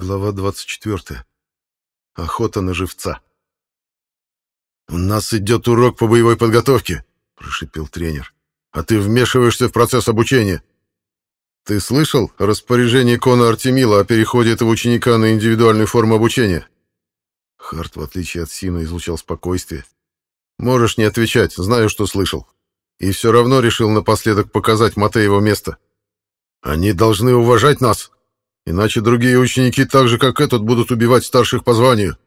Глава 24. Охота на живца. «У нас идет урок по боевой подготовке», — прошипел тренер. «А ты вмешиваешься в процесс обучения». «Ты слышал распоряжение Кона Артемила о переходе этого ученика на индивидуальную форму обучения?» Харт, в отличие от Сина, излучал спокойствие. «Можешь не отвечать, знаю, что слышал. И все равно решил напоследок показать Мате его место. Они должны уважать нас», Иначе другие ученики так же, как этот, будут убивать старших по званию.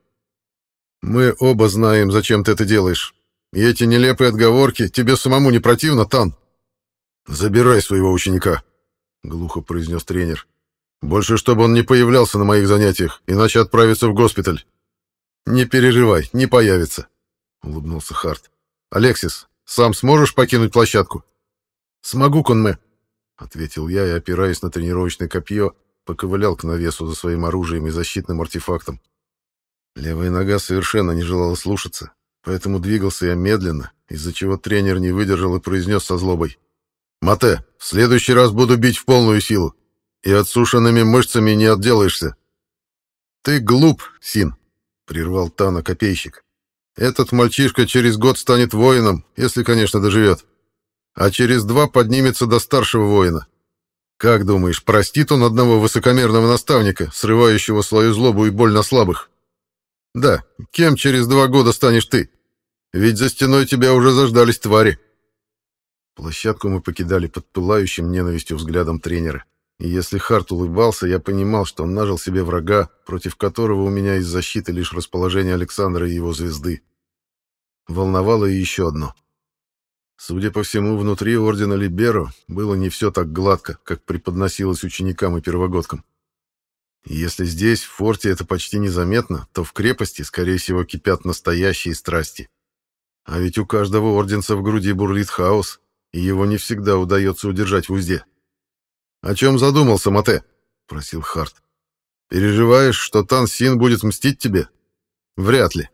Мы оба знаем, зачем ты это делаешь. И эти нелепые отговорки тебе самому не противно, Тан? Забирай своего ученика, — глухо произнес тренер. Больше, чтобы он не появлялся на моих занятиях, иначе отправится в госпиталь. Не переживай, не появится, — улыбнулся Харт. Алексис, сам сможешь покинуть площадку? Смогу, Конме, — ответил я и, опираясь на тренировочное копье, поковылял к навесу за своим оружием и защитным артефактом. Левая нога совершенно не желала слушаться, поэтому двигался я медленно, из-за чего тренер не выдержал и произнес со злобой. «Мате, в следующий раз буду бить в полную силу, и отсушенными мышцами не отделаешься». «Ты глуп, Син», — прервал Тана копейщик. «Этот мальчишка через год станет воином, если, конечно, доживет, а через два поднимется до старшего воина. Как думаешь, простит он одного высокомерного наставника, срывающего свою злобу и боль на слабых? Да, кем через два года станешь ты? Ведь за стеной тебя уже заждались твари. Площадку мы покидали под пылающим ненавистью взглядом тренера. И если Харт улыбался, я понимал, что он нажил себе врага, против которого у меня из защиты лишь расположение Александра и его звезды. Волновало и еще одно. Судя по всему, внутри ордена Либеро было не все так гладко, как преподносилось ученикам и первогодкам. Если здесь, в форте, это почти незаметно, то в крепости, скорее всего, кипят настоящие страсти. А ведь у каждого орденца в груди бурлит хаос, и его не всегда удается удержать в узде. «О чем задумался, Мате?» — просил Харт. «Переживаешь, что Тан Син будет мстить тебе?» «Вряд ли.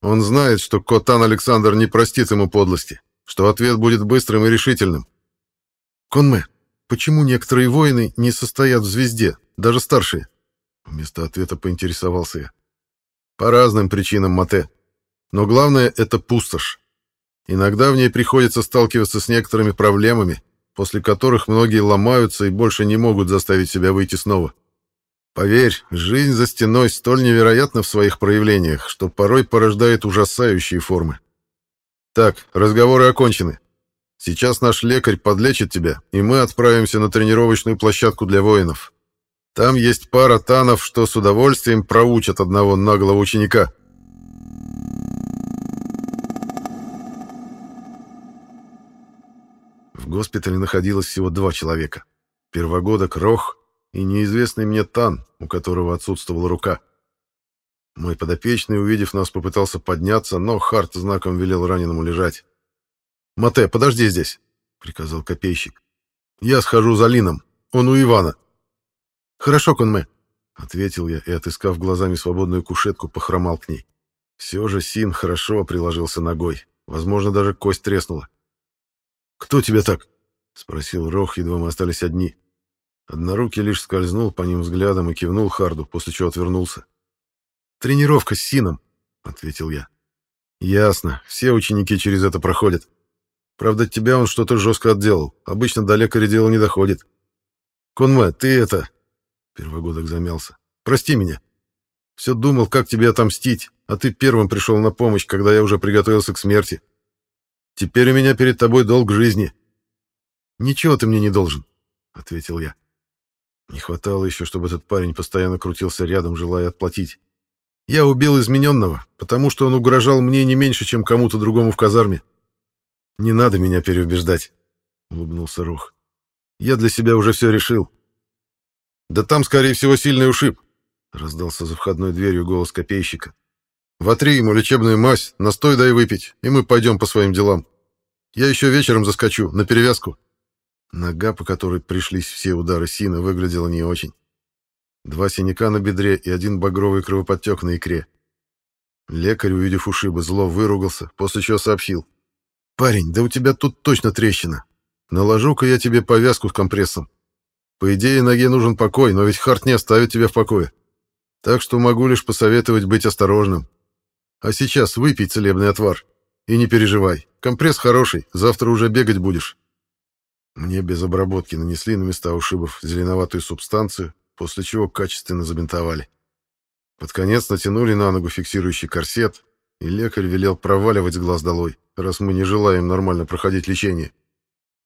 Он знает, что Котан Александр не простит ему подлости что ответ будет быстрым и решительным. «Конме, почему некоторые воины не состоят в звезде, даже старшие?» Вместо ответа поинтересовался я. «По разным причинам, Мате. Но главное — это пустошь. Иногда в ней приходится сталкиваться с некоторыми проблемами, после которых многие ломаются и больше не могут заставить себя выйти снова. Поверь, жизнь за стеной столь невероятна в своих проявлениях, что порой порождает ужасающие формы. Так, разговоры окончены. Сейчас наш лекарь подлечит тебя, и мы отправимся на тренировочную площадку для воинов. Там есть пара танов, что с удовольствием проучат одного наглого ученика. В госпитале находилось всего два человека. Первогодок Рох и неизвестный мне Тан, у которого отсутствовала рука. Мой подопечный, увидев нас, попытался подняться, но Харт знаком велел раненому лежать. «Мате, подожди здесь», — приказал копейщик. «Я схожу за Лином. Он у Ивана». «Хорошо, Конме», — ответил я и, отыскав глазами свободную кушетку, похромал к ней. Все же Син хорошо приложился ногой. Возможно, даже кость треснула. «Кто тебя так?» — спросил Рох, едва мы остались одни. Однорукий лишь скользнул по ним взглядом и кивнул Харду, после чего отвернулся. Тренировка с Сином, ответил я. Ясно, все ученики через это проходят. Правда, тебя он что-то жестко отделал. Обычно до лекаря дело не доходит. Конме, ты это... Первогодок замялся. Прости меня. Все думал, как тебе отомстить, а ты первым пришел на помощь, когда я уже приготовился к смерти. Теперь у меня перед тобой долг жизни. Ничего ты мне не должен, ответил я. Не хватало еще, чтобы этот парень постоянно крутился рядом, желая отплатить. Я убил измененного, потому что он угрожал мне не меньше, чем кому-то другому в казарме. Не надо меня переубеждать, — улыбнулся Рух. Я для себя уже все решил. Да там, скорее всего, сильный ушиб, — раздался за входной дверью голос копейщика. Вотри ему лечебную мазь, настой дай выпить, и мы пойдем по своим делам. Я еще вечером заскочу, на перевязку. Нога, по которой пришлись все удары Сина, выглядела не очень. Два синяка на бедре и один багровый кровоподтек на икре. Лекарь, увидев ушибы, зло выругался, после чего сообщил. «Парень, да у тебя тут точно трещина. Наложу-ка я тебе повязку с компрессом. По идее, ноге нужен покой, но ведь Харт не оставит тебя в покое. Так что могу лишь посоветовать быть осторожным. А сейчас выпей целебный отвар. И не переживай, компресс хороший, завтра уже бегать будешь. Мне без обработки нанесли на места ушибов зеленоватую субстанцию, после чего качественно забинтовали. Под конец натянули на ногу фиксирующий корсет, и лекарь велел проваливать с глаз долой, раз мы не желаем нормально проходить лечение.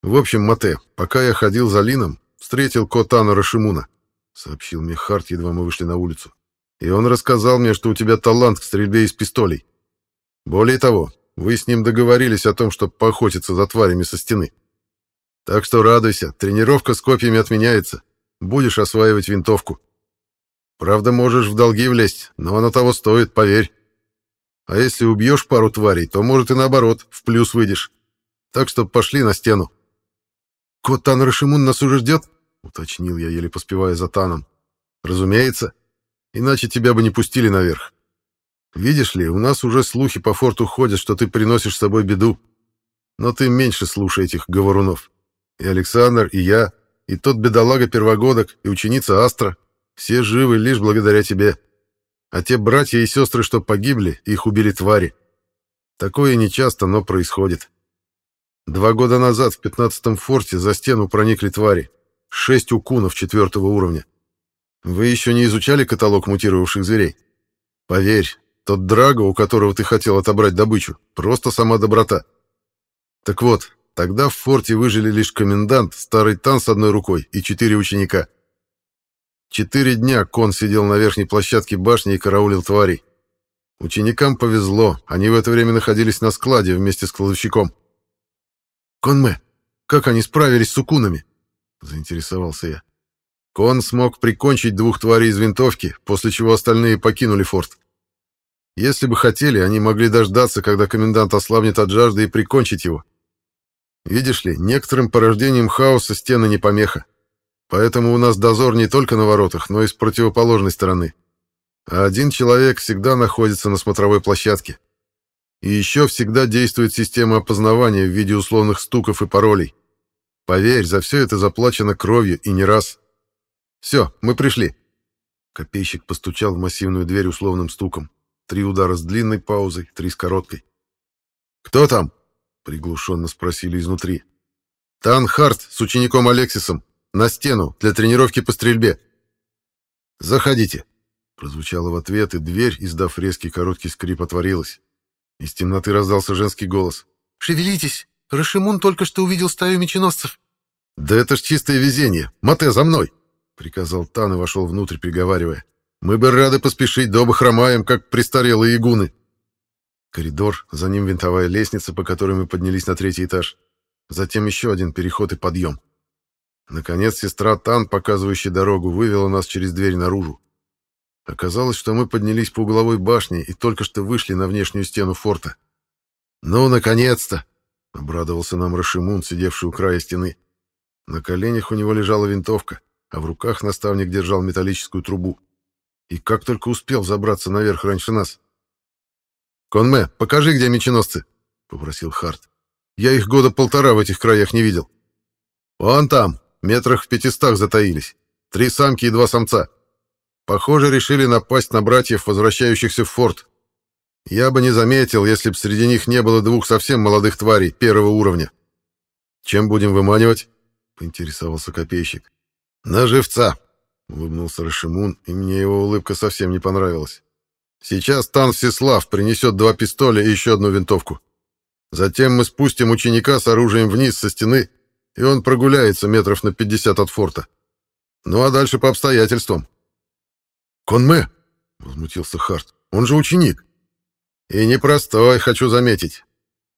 В общем, Мате, пока я ходил за Лином, встретил Котана Рашимуна, сообщил мне Харт, едва мы вышли на улицу. И он рассказал мне, что у тебя талант к стрельбе из пистолей. Более того, вы с ним договорились о том, чтобы поохотиться за тварями со стены. Так что радуйся, тренировка с копьями отменяется. Будешь осваивать винтовку. Правда, можешь в долги влезть, но оно того стоит, поверь. А если убьешь пару тварей, то, может, и наоборот, в плюс выйдешь. Так что пошли на стену. «Кот Тан Рашимун нас уже ждет?» — уточнил я, еле поспевая за Таном. «Разумеется. Иначе тебя бы не пустили наверх. Видишь ли, у нас уже слухи по форту ходят, что ты приносишь с собой беду. Но ты меньше слушай этих говорунов. И Александр, и я, и тот бедолага-первогодок, и ученица Астра. Все живы лишь благодаря тебе. А те братья и сестры, что погибли, их убили твари. Такое нечасто, но происходит. Два года назад в пятнадцатом форте за стену проникли твари. Шесть укунов четвертого уровня. Вы еще не изучали каталог мутировавших зверей? Поверь, тот Драго, у которого ты хотел отобрать добычу, просто сама доброта. Так вот, тогда в форте выжили лишь комендант, старый тан с одной рукой и четыре ученика. Четыре дня Кон сидел на верхней площадке башни и караулил тварей. Ученикам повезло, они в это время находились на складе вместе с кладовщиком. «Конме, как они справились с укунами?» — заинтересовался я. Кон смог прикончить двух тварей из винтовки, после чего остальные покинули форт. Если бы хотели, они могли дождаться, когда комендант ослабнет от жажды и прикончить его. Видишь ли, некоторым порождением хаоса стены не помеха. Поэтому у нас дозор не только на воротах, но и с противоположной стороны. А один человек всегда находится на смотровой площадке. И еще всегда действует система опознавания в виде условных стуков и паролей. Поверь, за все это заплачено кровью и не раз. Все, мы пришли. Копейщик постучал в массивную дверь условным стуком. Три удара с длинной паузой, три с короткой. «Кто там?» — приглушенно спросили изнутри. «Тан Харт с учеником Алексисом. На стену, для тренировки по стрельбе». «Заходите», — прозвучало в ответ, и дверь, издав резкий короткий скрип, отворилась. Из темноты раздался женский голос. «Шевелитесь! Рашимун только что увидел стаю меченосцев!» «Да это ж чистое везение! Мате, за мной!» — приказал Тан и вошел внутрь, приговаривая. «Мы бы рады поспешить, да оба хромаем, как престарелые игуны!» Коридор, за ним винтовая лестница, по которой мы поднялись на третий этаж. Затем еще один переход и подъем. Наконец, сестра Тан, показывающая дорогу, вывела нас через дверь наружу. Оказалось, что мы поднялись по угловой башне и только что вышли на внешнюю стену форта. «Ну, наконец-то!» — обрадовался нам Рашимун, сидевший у края стены. На коленях у него лежала винтовка, а в руках наставник держал металлическую трубу. И как только успел забраться наверх раньше нас. «Конме, покажи, где меченосцы!» — попросил Харт. «Я их года полтора в этих краях не видел. Вон там, метрах в пятистах затаились. Три самки и два самца. Похоже, решили напасть на братьев, возвращающихся в форт. Я бы не заметил, если бы среди них не было двух совсем молодых тварей первого уровня. Чем будем выманивать? поинтересовался копейщик. На живца, улыбнулся Рашимун, и мне его улыбка совсем не понравилась. Сейчас Тан Всеслав принесет два пистоля и еще одну винтовку. Затем мы спустим ученика с оружием вниз со стены, и он прогуляется метров на пятьдесят от форта. Ну а дальше по обстоятельствам. «Конме!» — возмутился Харт. «Он же ученик!» «И непростой, хочу заметить!»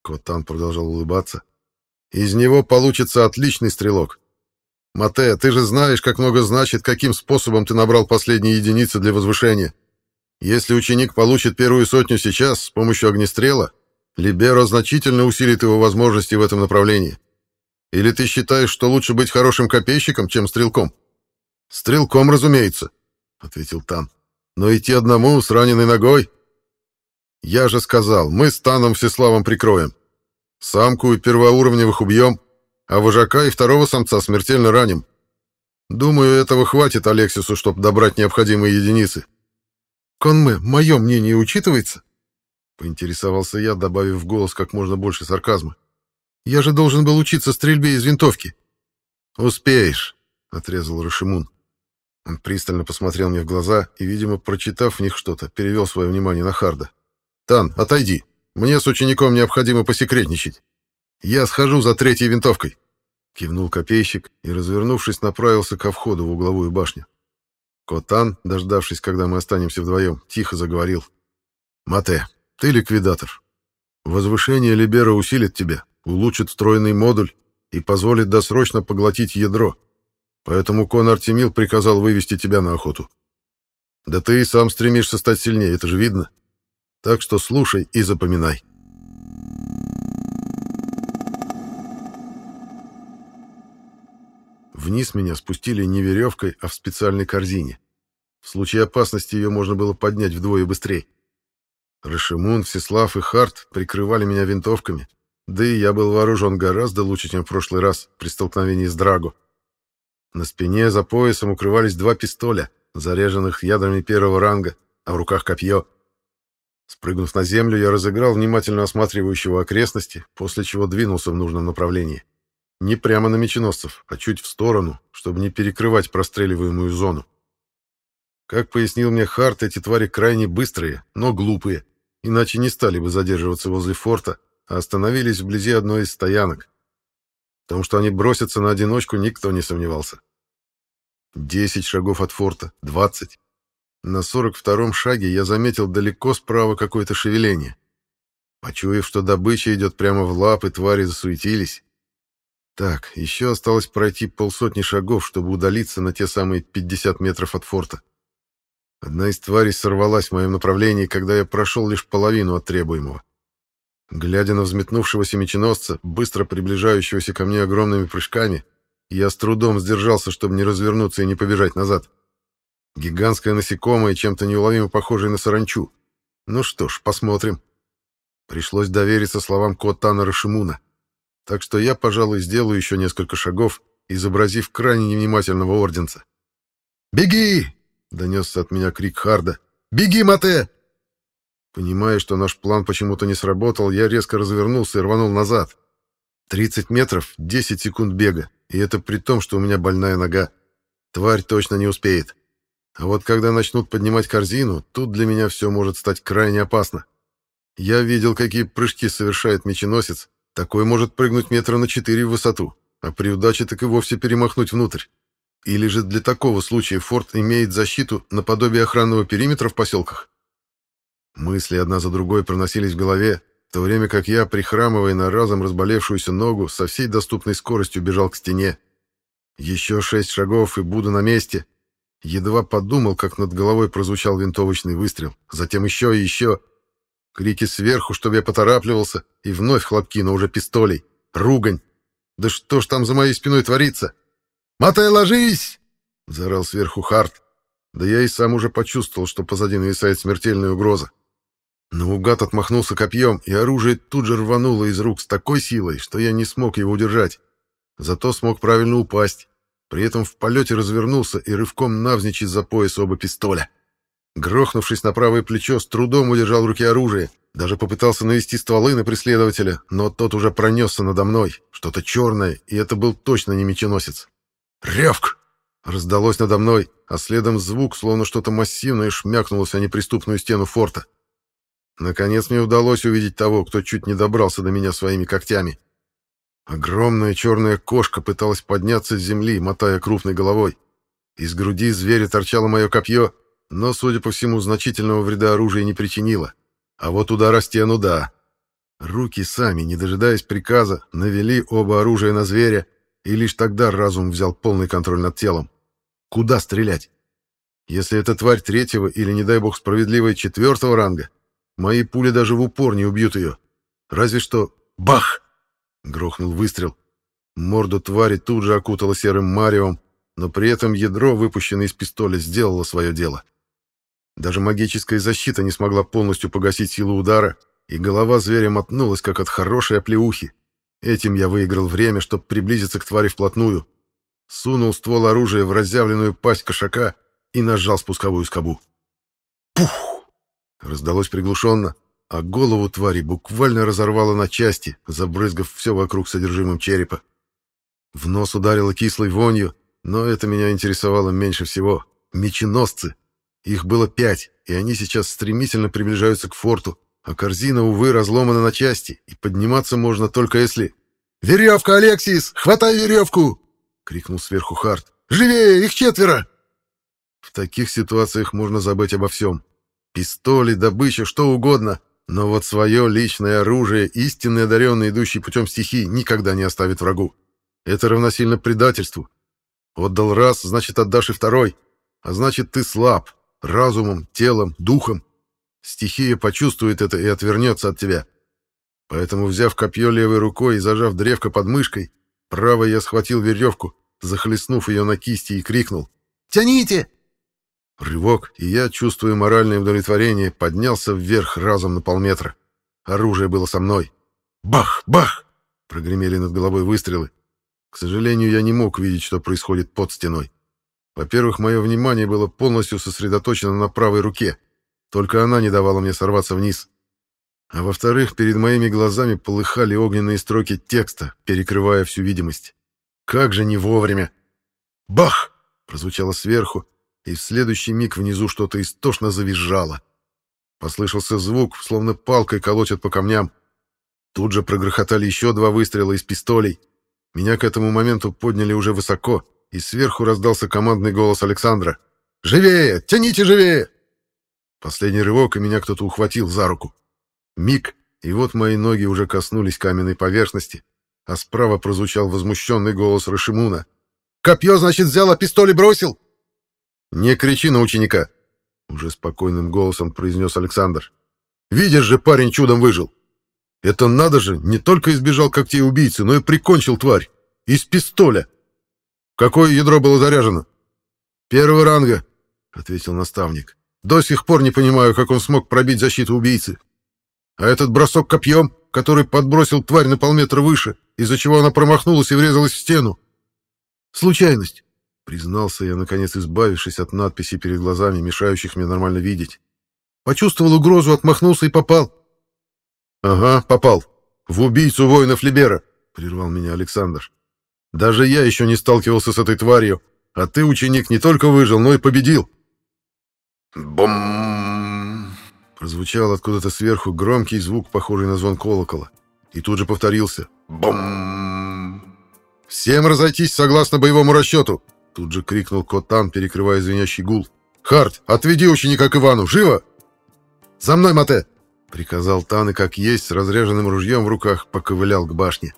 Котан продолжал улыбаться. «Из него получится отличный стрелок. Мате, ты же знаешь, как много значит, каким способом ты набрал последние единицы для возвышения. Если ученик получит первую сотню сейчас с помощью огнестрела, Либеро значительно усилит его возможности в этом направлении. Или ты считаешь, что лучше быть хорошим копейщиком, чем стрелком? Стрелком, разумеется ответил Тан. Но идти одному с раненой ногой? Я же сказал, мы с Таном Всеславом прикроем. Самку и первоуровневых убьем, а вожака и второго самца смертельно раним. Думаю, этого хватит Алексису, чтобы добрать необходимые единицы. Конме, мое мнение учитывается?» Поинтересовался я, добавив в голос как можно больше сарказма. «Я же должен был учиться стрельбе из винтовки». «Успеешь», — отрезал Рашимун. Он пристально посмотрел мне в глаза и, видимо, прочитав в них что-то, перевел свое внимание на Харда. «Тан, отойди. Мне с учеником необходимо посекретничать. Я схожу за третьей винтовкой». Кивнул копейщик и, развернувшись, направился ко входу в угловую башню. Котан, дождавшись, когда мы останемся вдвоем, тихо заговорил. «Мате, ты ликвидатор. Возвышение Либера усилит тебя, улучшит встроенный модуль и позволит досрочно поглотить ядро. Поэтому Кон Артемил приказал вывести тебя на охоту. Да ты и сам стремишься стать сильнее, это же видно. Так что слушай и запоминай». Вниз меня спустили не веревкой, а в специальной корзине. В случае опасности ее можно было поднять вдвое быстрее. Рашимун, Всеслав и Харт прикрывали меня винтовками, да и я был вооружен гораздо лучше, чем в прошлый раз при столкновении с Драго. На спине за поясом укрывались два пистоля, заряженных ядрами первого ранга, а в руках копье. Спрыгнув на землю, я разыграл внимательно осматривающего окрестности, после чего двинулся в нужном направлении. Не прямо на меченосцев, а чуть в сторону, чтобы не перекрывать простреливаемую зону. Как пояснил мне Харт, эти твари крайне быстрые, но глупые, иначе не стали бы задерживаться возле форта, а остановились вблизи одной из стоянок. В том, что они бросятся на одиночку, никто не сомневался. Десять шагов от форта, двадцать. На сорок втором шаге я заметил далеко справа какое-то шевеление. Почуяв, что добыча идет прямо в лапы, твари засуетились. Так, еще осталось пройти полсотни шагов, чтобы удалиться на те самые 50 метров от форта. Одна из тварей сорвалась в моем направлении, когда я прошел лишь половину от требуемого. Глядя на взметнувшегося меченосца, быстро приближающегося ко мне огромными прыжками, я с трудом сдержался, чтобы не развернуться и не побежать назад. Гигантское насекомое, чем-то неуловимо похожее на саранчу. Ну что ж, посмотрим. Пришлось довериться словам Котана Рашимуна. Так что я, пожалуй, сделаю еще несколько шагов, изобразив крайне невнимательного орденца. «Беги!» — донесся от меня крик Харда. «Беги, Мате!» Понимая, что наш план почему-то не сработал, я резко развернулся и рванул назад. 30 метров — 10 секунд бега, и это при том, что у меня больная нога. Тварь точно не успеет. А вот когда начнут поднимать корзину, тут для меня все может стать крайне опасно. Я видел, какие прыжки совершает меченосец, такой может прыгнуть метра на четыре в высоту, а при удаче так и вовсе перемахнуть внутрь. Или же для такого случая форт имеет защиту наподобие охранного периметра в поселках? Мысли одна за другой проносились в голове, в то время как я, прихрамывая на разом разболевшуюся ногу, со всей доступной скоростью бежал к стене. Еще шесть шагов и буду на месте. Едва подумал, как над головой прозвучал винтовочный выстрел. Затем еще и еще. Крики сверху, чтобы я поторапливался, и вновь хлопки, но уже пистолей. Ругань. Да что ж там за моей спиной творится? «Матай, ложись!» — заорал сверху Харт. Да я и сам уже почувствовал, что позади нависает смертельная угроза. Наугад отмахнулся копьем, и оружие тут же рвануло из рук с такой силой, что я не смог его удержать. Зато смог правильно упасть. При этом в полете развернулся и рывком навзничь из-за пояса оба пистоля. Грохнувшись на правое плечо, с трудом удержал в руке оружие. Даже попытался навести стволы на преследователя, но тот уже пронесся надо мной. Что-то черное, и это был точно не меченосец. «Ревк!» Раздалось надо мной, а следом звук, словно что-то массивное, шмякнулось о неприступную стену форта. Наконец мне удалось увидеть того, кто чуть не добрался до меня своими когтями. Огромная черная кошка пыталась подняться с земли, мотая крупной головой. Из груди зверя торчало мое копье, но, судя по всему, значительного вреда оружие не причинило. А вот удар о стену — да. Руки сами, не дожидаясь приказа, навели оба оружия на зверя, и лишь тогда разум взял полный контроль над телом. Куда стрелять? Если это тварь третьего или, не дай бог, справедливая четвертого ранга, мои пули даже в упор не убьют ее. Разве что... Бах! Грохнул выстрел. Морду твари тут же окутало серым маревом, но при этом ядро, выпущенное из пистоля, сделало свое дело. Даже магическая защита не смогла полностью погасить силу удара, и голова зверя мотнулась, как от хорошей оплеухи. Этим я выиграл время, чтобы приблизиться к твари вплотную. Сунул ствол оружия в разъявленную пасть кошака и нажал спусковую скобу. Пух! Раздалось приглушенно, а голову твари буквально разорвало на части, забрызгав все вокруг содержимым черепа. В нос ударило кислой вонью, но это меня интересовало меньше всего. Меченосцы. Их было пять, и они сейчас стремительно приближаются к форту, а корзина, увы, разломана на части, и подниматься можно только если... «Веревка, Алексис! Хватай веревку!» — крикнул сверху Харт. «Живее! Их четверо!» В таких ситуациях можно забыть обо всем. Пистоли, добыча, что угодно. Но вот свое личное оружие, истинный одаренный, идущий путем стихий, никогда не оставит врагу. Это равносильно предательству. Отдал раз, значит, отдашь и второй. А значит, ты слаб. Разумом, телом, духом. Стихия почувствует это и отвернется от тебя. Поэтому, взяв копье левой рукой и зажав древко под мышкой, правой я схватил веревку, захлестнув ее на кисти и крикнул. «Тяните!» Рывок, и я, чувствуя моральное удовлетворение, поднялся вверх разом на полметра. Оружие было со мной. Бах! Бах! Прогремели над головой выстрелы. К сожалению, я не мог видеть, что происходит под стеной. Во-первых, мое внимание было полностью сосредоточено на правой руке. Только она не давала мне сорваться вниз. А во-вторых, перед моими глазами полыхали огненные строки текста, перекрывая всю видимость. Как же не вовремя! Бах! Прозвучало сверху, и в следующий миг внизу что-то истошно завизжало. Послышался звук, словно палкой колотят по камням. Тут же прогрохотали еще два выстрела из пистолей. Меня к этому моменту подняли уже высоко, и сверху раздался командный голос Александра. «Живее! Тяните живее!» Последний рывок, и меня кто-то ухватил за руку. Миг, и вот мои ноги уже коснулись каменной поверхности, а справа прозвучал возмущенный голос Рашимуна. «Копье, значит, взял, а пистоль бросил?» «Не кричи на ученика!» — уже спокойным голосом произнес Александр. «Видишь же, парень чудом выжил! Это надо же, не только избежал когтей убийцы, но и прикончил тварь! Из пистоля! Какое ядро было заряжено?» «Первого ранга», — ответил наставник. «До сих пор не понимаю, как он смог пробить защиту убийцы. А этот бросок копьем, который подбросил тварь на полметра выше, из-за чего она промахнулась и врезалась в стену. Случайность. Признался я, наконец избавившись от надписей перед глазами, мешающих мне нормально видеть. Почувствовал угрозу, отмахнулся и попал. «Ага, попал. В убийцу воинов Либера», — прервал меня Александр. «Даже я еще не сталкивался с этой тварью, а ты, ученик, не только выжил, но и победил». «Бум!» Прозвучал откуда-то сверху громкий звук, похожий на звон колокола, и тут же повторился. «Бум!» «Всем разойтись согласно боевому расчету!» Тут же крикнул Котан, перекрывая звенящий гул. «Харт, отведи ученика к Ивану! Живо!» «За мной, Мате!» — приказал Тан и, как есть, с разряженным ружьем в руках, поковылял к башне.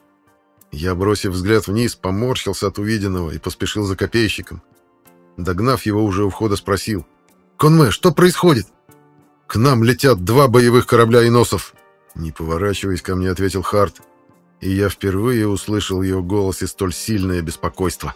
Я, бросив взгляд вниз, поморщился от увиденного и поспешил за копейщиком. Догнав его уже у входа, спросил. «Конме, что происходит?» «К нам летят два боевых корабля и носов!» Не поворачиваясь ко мне, ответил Харт. И я впервые услышал его голосе столь сильное беспокойство.